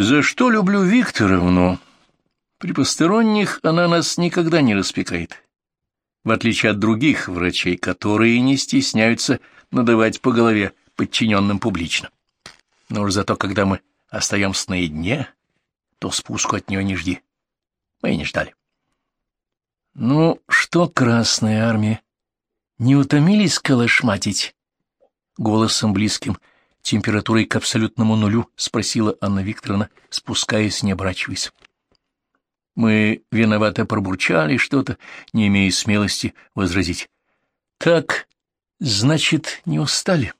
За что люблю Викторовну? При посторонних она нас никогда не распекает, в отличие от других врачей, которые не стесняются надавать по голове подчиненным публично. Но уж зато, когда мы остаемся наедине, то спуску от нее не жди. Мы и не ждали. Ну, что, Красная Армия, не утомились калашматить? Голосом близким, температурой к абсолютному нулю, спросила Анна Викторовна, спускаясь, не оборачиваясь. Мы виновато пробурчали что-то, не имея смелости возразить. Так, значит, не устали?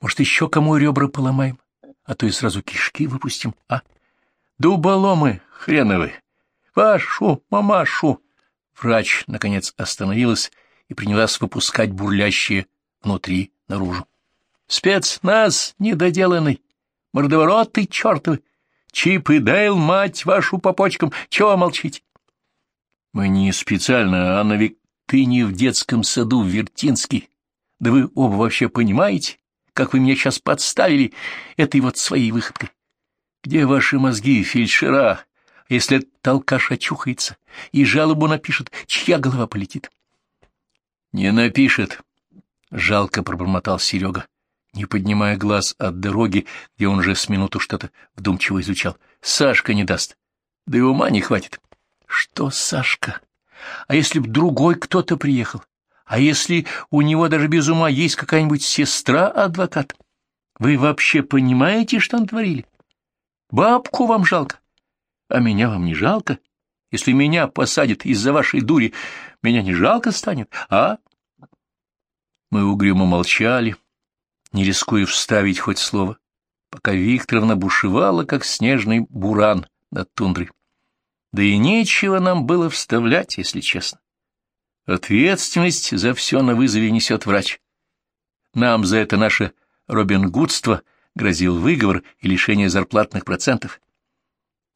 Может, еще кому ребра поломаем, а то и сразу кишки выпустим, а? Дуболомы хреновы! Вашу мамашу! Врач, наконец, остановилась и принялась выпускать бурлящие внутри наружу. Спецназ недоделанный, мордовороты чертовы! Чип и Дейл, мать вашу по почкам, чего молчите? Мы не специально, Анна Вик, ты не в детском саду в Вертинский. Да вы оба вообще понимаете, как вы меня сейчас подставили этой вот своей выходкой? Где ваши мозги, фельдшера, если толкаш очухается и жалобу напишет, чья голова полетит? Не напишет, — жалко пробормотал Серега не поднимая глаз от дороги, где он уже с минуту что-то вдумчиво изучал. Сашка не даст. Да и ума не хватит. Что Сашка? А если б другой кто-то приехал? А если у него даже без ума есть какая-нибудь сестра-адвокат? Вы вообще понимаете, что натворили? Бабку вам жалко, а меня вам не жалко. Если меня посадят из-за вашей дури, меня не жалко станет, а? Мы угрюмо молчали не рискуя вставить хоть слово, пока Викторовна бушевала, как снежный буран над тундрой. Да и нечего нам было вставлять, если честно. Ответственность за все на вызове несет врач. Нам за это наше Робин Гудство грозил выговор и лишение зарплатных процентов.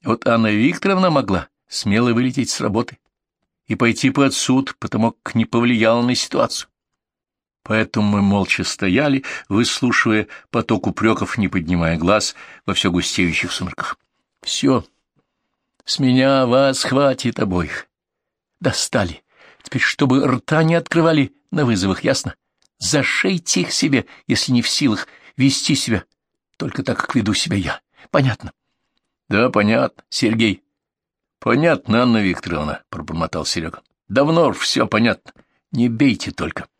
Вот Анна Викторовна могла смело вылететь с работы и пойти под суд, потому как не повлияла на ситуацию. Поэтому мы молча стояли, выслушивая поток упреков, не поднимая глаз во все густеющих сумерках. — Все. С меня вас хватит обоих. Достали. Теперь, чтобы рта не открывали на вызовах, ясно? Зашейте их себе, если не в силах вести себя, только так, как веду себя я. Понятно? — Да, понятно, Сергей. — Понятно, Анна Викторовна, — пробормотал Серега. — Давно все понятно. Не бейте только. —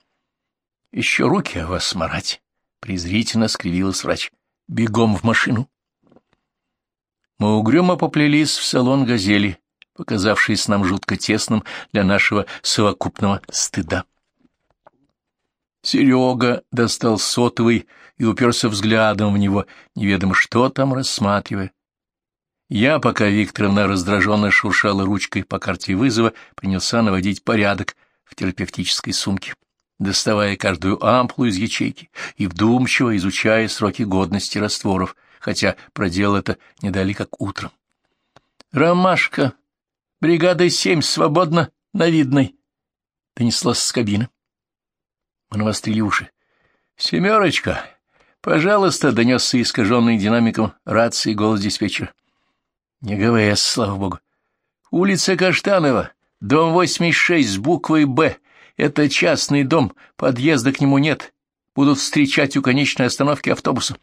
еще руки о вас сморать, — презрительно скривилась врач. — Бегом в машину. Мы угрюмо поплелись в салон «Газели», показавшийся нам жутко тесным для нашего совокупного стыда. Серега достал сотовый и уперся взглядом в него, неведомо что там рассматривая. Я, пока Викторовна раздраженно шуршала ручкой по карте вызова, принялся наводить порядок в терапевтической сумке доставая каждую ампулу из ячейки и вдумчиво изучая сроки годности растворов, хотя проделал это не дали как утром. «Ромашка! Бригада семь свободно на видной!» — донеслась с кабины. Мы навострили уши. «Семерочка! Пожалуйста!» — донесся искаженный динамиком рации голос диспетчера. «Не ГВС, слава богу!» «Улица Каштанова, дом 86 с буквой «Б», это частный дом, подъезда к нему нет. Будут встречать у конечной остановки автобуса.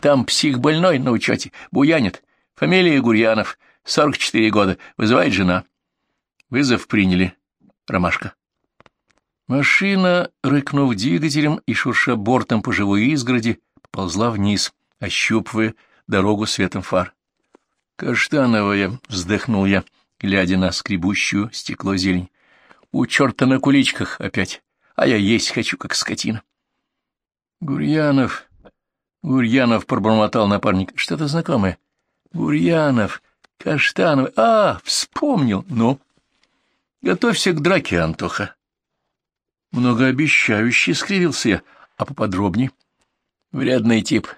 Там псих больной на учете, буянит. Фамилия Гурьянов, 44 года, вызывает жена. Вызов приняли. Ромашка. Машина, рыкнув двигателем и шурша бортом по живой изгороди, поползла вниз, ощупывая дорогу светом фар. «Каштановая», — вздохнул я, глядя на скребущую стекло зелень. У черта на куличках опять, а я есть хочу, как скотина. Гурьянов, Гурьянов пробормотал напарник, что-то знакомое. Гурьянов, Каштанов, а, вспомнил, ну. Готовься к драке, Антоха. Многообещающе скривился я, а поподробней. Вредный тип.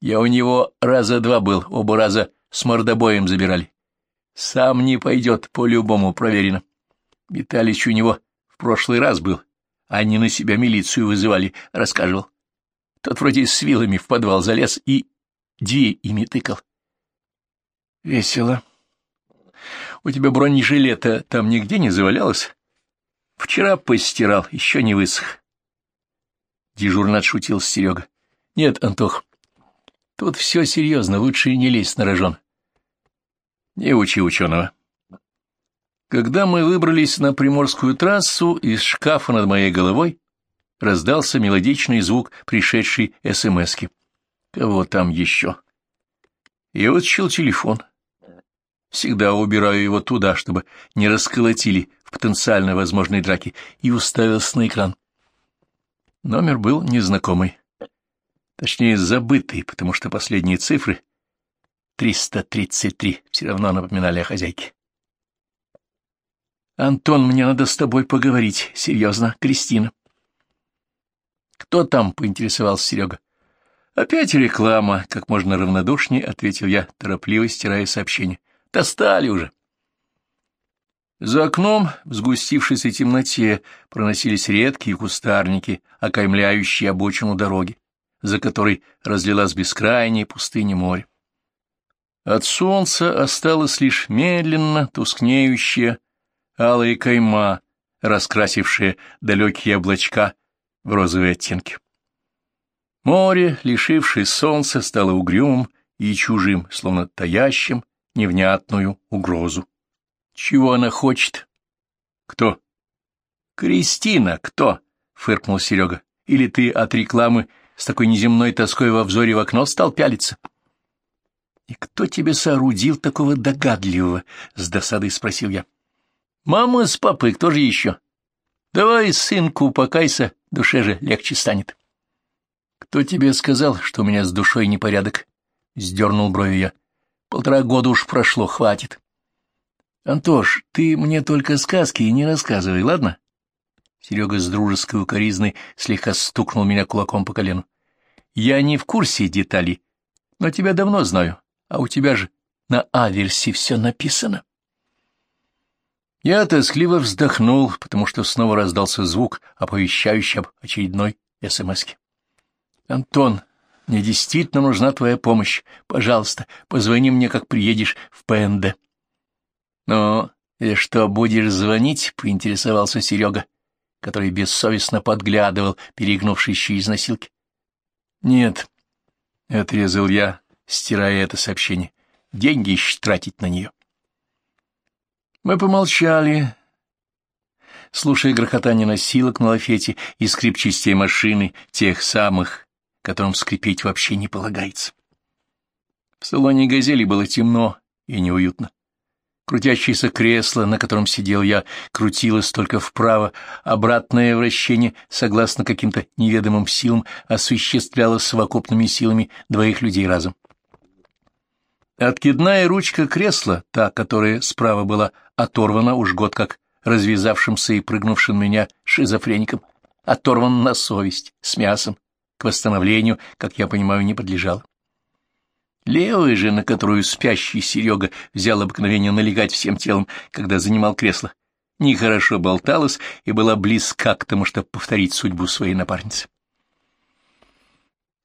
Я у него раза два был, оба раза с мордобоем забирали. Сам не пойдет, по-любому проверено. Виталич у него в прошлый раз был. Они на себя милицию вызывали, рассказывал. Тот вроде с вилами в подвал залез и две ими тыкал. Весело. У тебя бронежилета там нигде не завалялось? Вчера постирал, еще не высох. Дежурно отшутил Серега. Нет, Антох, тут все серьезно, лучше не лезь на рожон. Не учи ученого. Когда мы выбрались на Приморскую трассу, из шкафа над моей головой раздался мелодичный звук пришедшей СМСки. Кого там еще? Я вытащил телефон. Всегда убираю его туда, чтобы не расколотили в потенциально возможной драке, и уставился на экран. Номер был незнакомый. Точнее, забытый, потому что последние цифры 333 все равно напоминали о хозяйке. «Антон, мне надо с тобой поговорить. Серьезно, Кристина». «Кто там?» — поинтересовался Серега. «Опять реклама», — как можно равнодушнее ответил я, торопливо стирая сообщение. «Достали уже». За окном, в сгустившейся темноте, проносились редкие кустарники, окаймляющие обочину дороги, за которой разлилась бескрайняя пустыня моря. От солнца осталась лишь медленно тускнеющая алая кайма, раскрасившая далекие облачка в розовые оттенки. Море, лишившее солнца, стало угрюмым и чужим, словно таящим невнятную угрозу. Чего она хочет? Кто? Кристина, кто? фыркнул Серега. Или ты от рекламы с такой неземной тоской во взоре в окно стал пялиться? И кто тебе соорудил такого догадливого? с досадой спросил я. Мама с папой, кто же еще? Давай, сынку, упокайся, душе же легче станет. Кто тебе сказал, что у меня с душой непорядок? Сдернул брови я. Полтора года уж прошло, хватит. Антош, ты мне только сказки не рассказывай, ладно? Серега с дружеской укоризной слегка стукнул меня кулаком по колену. Я не в курсе деталей, но тебя давно знаю, а у тебя же на аверсе все написано. Я тоскливо вздохнул, потому что снова раздался звук, оповещающий об очередной СМСке. «Антон, мне действительно нужна твоя помощь. Пожалуйста, позвони мне, как приедешь в ПНД». «Ну, и что, будешь звонить?» — поинтересовался Серега, который бессовестно подглядывал, перегнувшись через носилки. «Нет», — отрезал я, стирая это сообщение, — «деньги еще тратить на нее». Мы помолчали, слушая грохотание носилок на лафете и скрип частей машины, тех самых, которым скрипеть вообще не полагается. В салоне «Газели» было темно и неуютно. Крутящееся кресло, на котором сидел я, крутилось только вправо, обратное вращение, согласно каким-то неведомым силам, осуществлялось совокупными силами двоих людей разом. Откидная ручка кресла, та, которая справа была оторвана уж год как развязавшимся и прыгнувшим меня шизофреником, оторван на совесть, с мясом, к восстановлению, как я понимаю, не подлежал. Левая же, на которую спящий Серега взял обыкновение налегать всем телом, когда занимал кресло, нехорошо болталась и была близка к тому, чтобы повторить судьбу своей напарницы.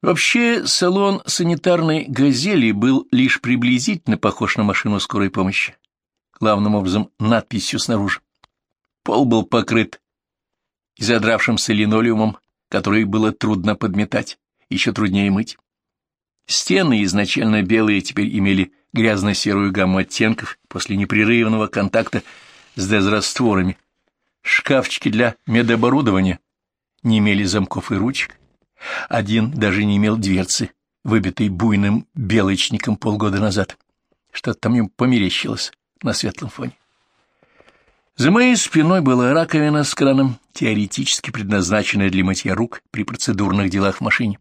Вообще, салон санитарной «Газели» был лишь приблизительно похож на машину скорой помощи, главным образом надписью снаружи. Пол был покрыт изодравшимся линолеумом, который было трудно подметать, еще труднее мыть. Стены, изначально белые, теперь имели грязно-серую гамму оттенков после непрерывного контакта с дезрастворами. Шкафчики для медоборудования не имели замков и ручек, один даже не имел дверцы, выбитой буйным белочником полгода назад. Что-то там ему померещилось на светлом фоне. За моей спиной была раковина с краном, теоретически предназначенная для мытья рук при процедурных делах в машине.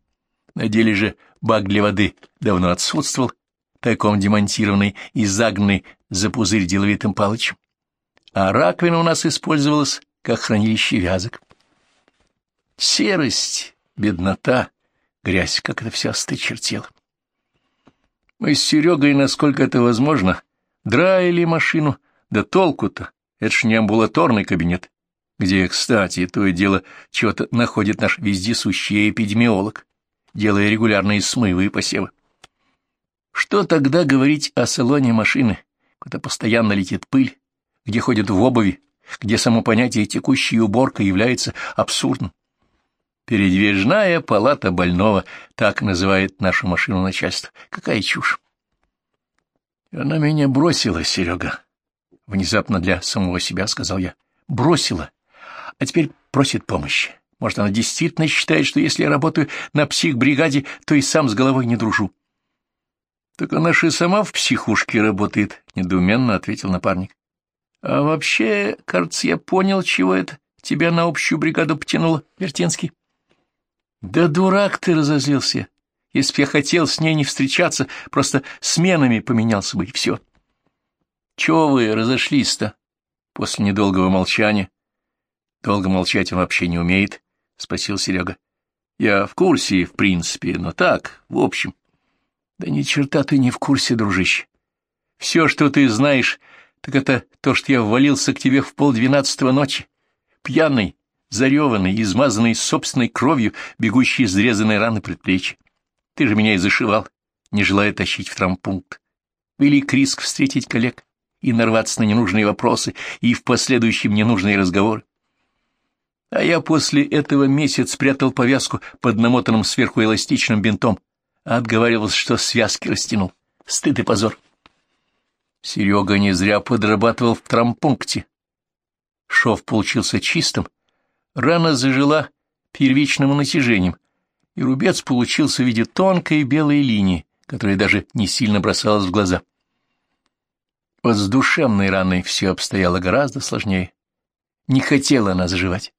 На деле же бак для воды давно отсутствовал, тайком демонтированный и загнанный за пузырь деловитым палычем. А раковина у нас использовалась как хранилище вязок. Серость, беднота, грязь, как это все остычертело. Мы с Серегой, насколько это возможно, драили машину, да толку-то, это ж не амбулаторный кабинет, где, кстати, то и дело чего-то находит наш вездесущий эпидемиолог, делая регулярные смывы и посевы. Что тогда говорить о салоне машины, куда постоянно летит пыль, где ходят в обуви, где само понятие текущей уборка является абсурдным? Передвижная палата больного, так называет нашу машину начальство. Какая чушь! Она меня бросила, Серега. Внезапно для самого себя сказал я. Бросила. А теперь просит помощи. Может, она действительно считает, что если я работаю на психбригаде, то и сам с головой не дружу. — Так она же сама в психушке работает, — недоуменно ответил напарник. — А вообще, кажется, я понял, чего это тебя на общую бригаду потянуло, Вертинский. — Да дурак ты разозлился. Если б я хотел с ней не встречаться, просто сменами поменялся бы, и все. — Чего вы разошлись-то? После недолгого молчания. Долго молчать он вообще не умеет, — спросил Серега. — Я в курсе, в принципе, но так, в общем. — Да ни черта ты не в курсе, дружище. Все, что ты знаешь, так это то, что я ввалился к тебе в полдвенадцатого ночи, пьяный, зареванный, измазанный собственной кровью, бегущий из резаной раны предплечья. Ты же меня и зашивал, не желая тащить в травмпункт. Велик риск встретить коллег и нарваться на ненужные вопросы и в последующем ненужные разговоры. А я после этого месяц спрятал повязку под намотанным сверху эластичным бинтом, а отговаривался, что связки растянул. Стыд и позор. Серега не зря подрабатывал в трампункте. Шов получился чистым, рана зажила первичным натяжением, и рубец получился в виде тонкой белой линии, которая даже не сильно бросалась в глаза. Вот с душевной раной все обстояло гораздо сложнее. Не хотела она заживать.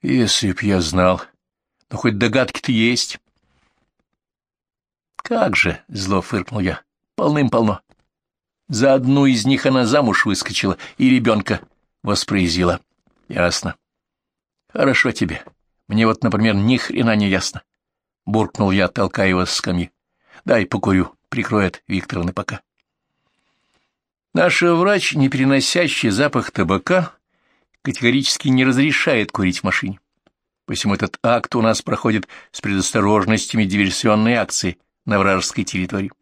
Если б я знал. Но хоть догадки-то есть. Как же, зло фыркнул я, полным-полно. За одну из них она замуж выскочила и ребенка воспроизила. Ясно. Хорошо тебе. Мне вот, например, ни хрена не ясно. Буркнул я, толкая его с скамьи. Дай покурю, прикроет Викторовна пока. Наша врач, не переносящий запах табака, категорически не разрешает курить в машине. Посему этот акт у нас проходит с предосторожностями диверсионной акции на вражеской территории.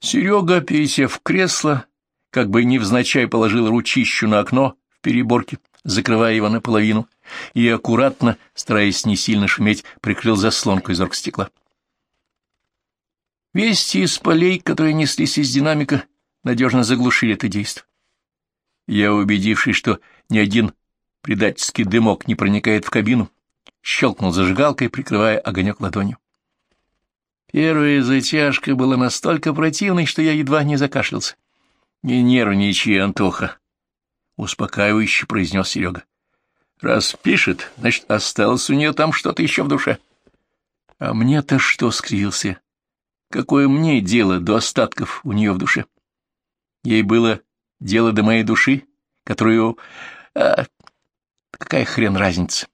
Серега, пересев в кресло, как бы невзначай положил ручищу на окно в переборке, закрывая его наполовину, и аккуратно, стараясь не сильно шуметь, прикрыл заслонку из оргстекла. Вести из полей, которые неслись из динамика, надежно заглушили это действие. Я, убедившись, что ни один предательский дымок не проникает в кабину, щелкнул зажигалкой, прикрывая огонек ладонью. Первая затяжка была настолько противной, что я едва не закашлялся. — Не нервничай, Антоха, — успокаивающе произнес Серега. — Раз пишет, значит, осталось у нее там что-то еще в душе. — А мне-то что скривился? Какое мне дело до остатков у нее в душе? Ей было дело до моей души, которую... А, какая хрен разница?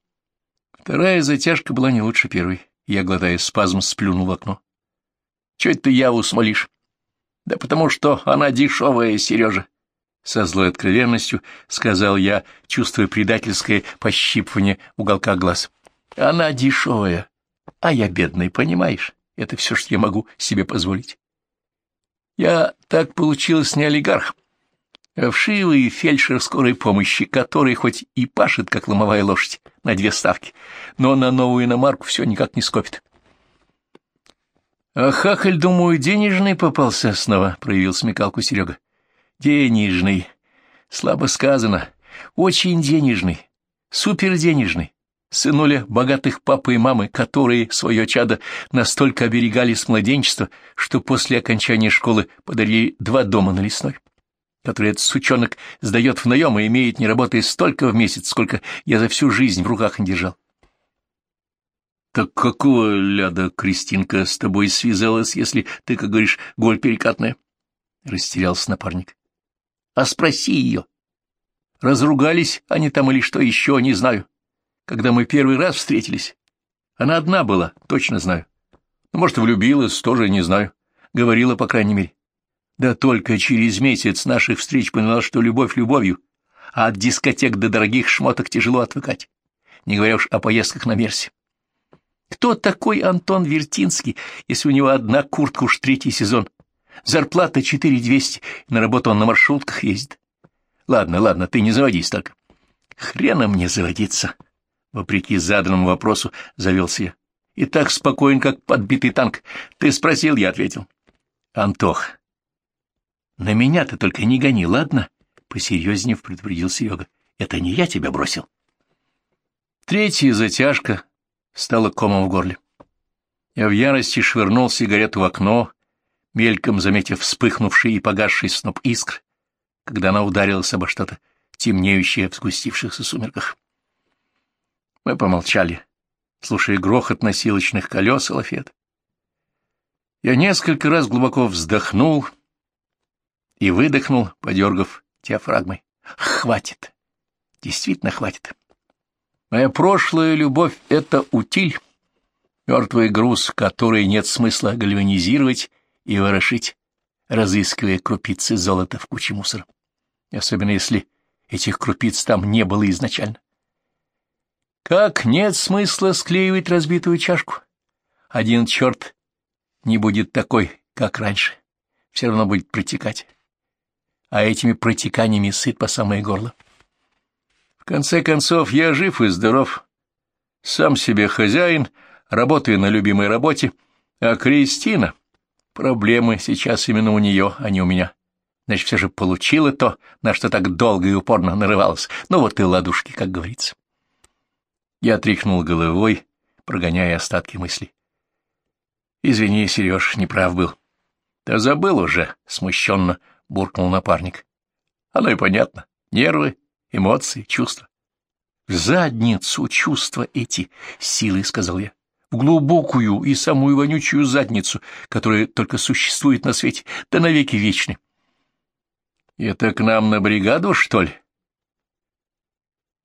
Вторая затяжка была не лучше первой. Я, глотая спазм, сплюнул в окно. — Чё это ты яву смолишь? — Да потому что она дешевая, Сережа. Со злой откровенностью сказал я, чувствуя предательское пощипывание уголка глаз. — Она дешевая, а я бедный, понимаешь? Это все, что я могу себе позволить. Я так получилось не олигарх, а вшивый фельдшер скорой помощи, который хоть и пашет, как ломовая лошадь, на две ставки, но на новую иномарку все никак не скопит. — А хахаль, думаю, денежный попался снова, — проявил смекалку Серега. — Денежный. Слабо сказано. Очень денежный. Суперденежный. Сынуля богатых папы и мамы, которые свое чадо настолько оберегали с младенчества, что после окончания школы подарили два дома на лесной который этот сучонок сдает в наем и имеет, не работая, столько в месяц, сколько я за всю жизнь в руках не держал. — Так какого ляда Кристинка с тобой связалась, если ты, как говоришь, голь перекатная? — растерялся напарник. — А спроси ее. Разругались они там или что еще, не знаю. Когда мы первый раз встретились, она одна была, точно знаю. Ну, может, влюбилась, тоже не знаю. Говорила, по крайней мере. Да только через месяц наших встреч поняла, что любовь любовью, а от дискотек до дорогих шмоток тяжело отвыкать, не говоря уж о поездках на Мерсе. Кто такой Антон Вертинский, если у него одна куртка уж третий сезон? Зарплата четыре двести, на работу он на маршрутках ездит. Ладно, ладно, ты не заводись так. Хрена мне заводиться. Вопреки заданному вопросу завелся я. И так спокоен, как подбитый танк. Ты спросил, я ответил. Антох, на меня ты только не гони, ладно? Посерьезнее предупредил Серега. Это не я тебя бросил. Третья затяжка стала комом в горле. Я в ярости швырнул сигарету в окно, мельком заметив вспыхнувший и погасший сноп искр, когда она ударилась обо что-то темнеющее в сгустившихся сумерках. Мы помолчали, слушая грохот носилочных колес и лафет. Я несколько раз глубоко вздохнул и выдохнул, подергав диафрагмой. Хватит. Действительно хватит. Моя прошлая любовь — это утиль, мертвый груз, который нет смысла гальванизировать и ворошить, разыскивая крупицы золота в куче мусора. Особенно если этих крупиц там не было изначально. Как нет смысла склеивать разбитую чашку? Один черт не будет такой, как раньше. Все равно будет протекать. А этими протеканиями сыт по самое горло. В конце концов, я жив и здоров. Сам себе хозяин, работаю на любимой работе. А Кристина... Проблемы сейчас именно у нее, а не у меня. Значит, все же получила то, на что так долго и упорно нарывалась. Ну вот и ладушки, как говорится. Я тряхнул головой, прогоняя остатки мыслей. Извини, Сереж, неправ был. Да забыл уже, смущенно буркнул напарник. Оно и понятно. Нервы, эмоции, чувства. В задницу чувства эти силы, сказал я. В глубокую и самую вонючую задницу, которая только существует на свете, да навеки вечны. Это к нам на бригаду, что ли?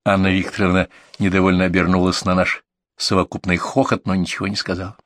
Анна Викторовна недовольно обернулась на наш совокупный хохот, но ничего не сказала.